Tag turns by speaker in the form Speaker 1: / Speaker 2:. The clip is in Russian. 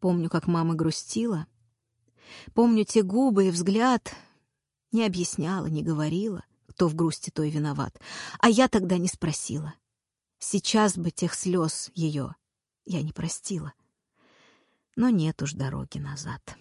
Speaker 1: Помню, как мама грустила. Помню те губы и взгляд. Не объясняла, не говорила, кто в грусти, той виноват. А я тогда не спросила. Сейчас бы тех слез ее я не простила. Но нет уж дороги назад.